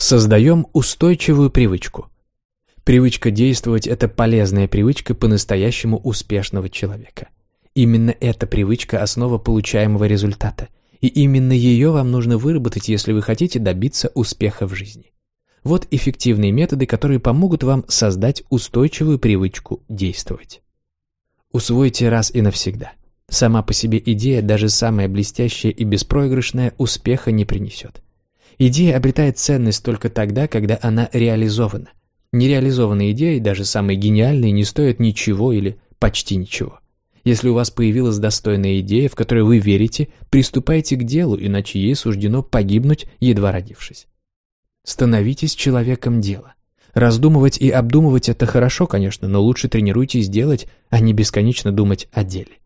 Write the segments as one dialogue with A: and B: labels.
A: Создаем устойчивую привычку. Привычка действовать – это полезная привычка по-настоящему успешного человека. Именно эта привычка – основа получаемого результата. И именно ее вам нужно выработать, если вы хотите добиться успеха в жизни. Вот эффективные методы, которые помогут вам создать устойчивую привычку действовать. Усвойте раз и навсегда. Сама по себе идея, даже самая блестящая и беспроигрышная, успеха не принесет. Идея обретает ценность только тогда, когда она реализована. Нереализованные идеи, даже самые гениальные, не стоят ничего или почти ничего. Если у вас появилась достойная идея, в которую вы верите, приступайте к делу, иначе ей суждено погибнуть, едва родившись. Становитесь человеком дела. Раздумывать и обдумывать это хорошо, конечно, но лучше тренируйтесь делать, а не бесконечно думать о деле.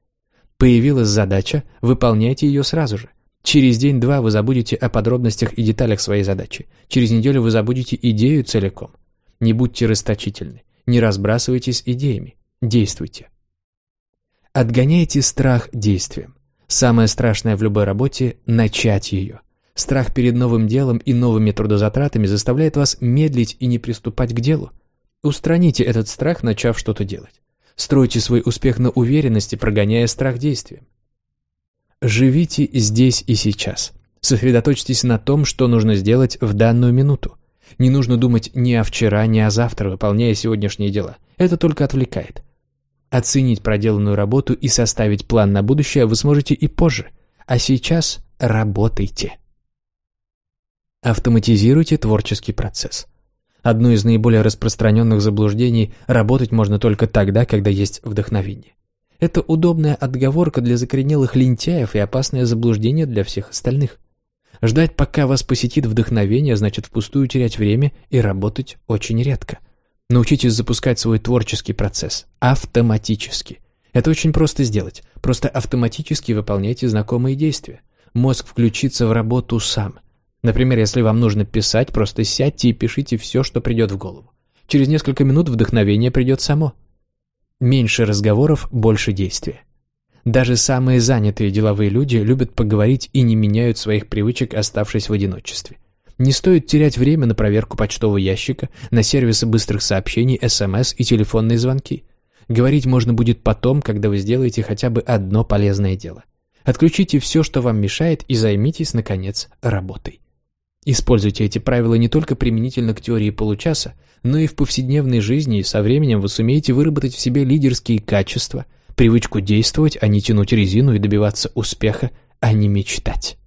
A: Появилась задача, выполняйте ее сразу же. Через день-два вы забудете о подробностях и деталях своей задачи. Через неделю вы забудете идею целиком. Не будьте расточительны, не разбрасывайтесь идеями, действуйте. Отгоняйте страх действием. Самое страшное в любой работе – начать ее. Страх перед новым делом и новыми трудозатратами заставляет вас медлить и не приступать к делу. Устраните этот страх, начав что-то делать. Стройте свой успех на уверенности, прогоняя страх действием. Живите здесь и сейчас. Сосредоточьтесь на том, что нужно сделать в данную минуту. Не нужно думать ни о вчера, ни о завтра, выполняя сегодняшние дела. Это только отвлекает. Оценить проделанную работу и составить план на будущее вы сможете и позже. А сейчас работайте. Автоматизируйте творческий процесс. Одно из наиболее распространенных заблуждений – работать можно только тогда, когда есть вдохновение. Это удобная отговорка для закоренелых лентяев и опасное заблуждение для всех остальных. Ждать, пока вас посетит вдохновение, значит впустую терять время и работать очень редко. Научитесь запускать свой творческий процесс автоматически. Это очень просто сделать. Просто автоматически выполняйте знакомые действия. Мозг включится в работу сам. Например, если вам нужно писать, просто сядьте и пишите все, что придет в голову. Через несколько минут вдохновение придет само. Меньше разговоров, больше действия. Даже самые занятые деловые люди любят поговорить и не меняют своих привычек, оставшись в одиночестве. Не стоит терять время на проверку почтового ящика, на сервисы быстрых сообщений, СМС и телефонные звонки. Говорить можно будет потом, когда вы сделаете хотя бы одно полезное дело. Отключите все, что вам мешает, и займитесь, наконец, работой. Используйте эти правила не только применительно к теории получаса, но и в повседневной жизни, и со временем вы сумеете выработать в себе лидерские качества, привычку действовать, а не тянуть резину и добиваться успеха, а не мечтать.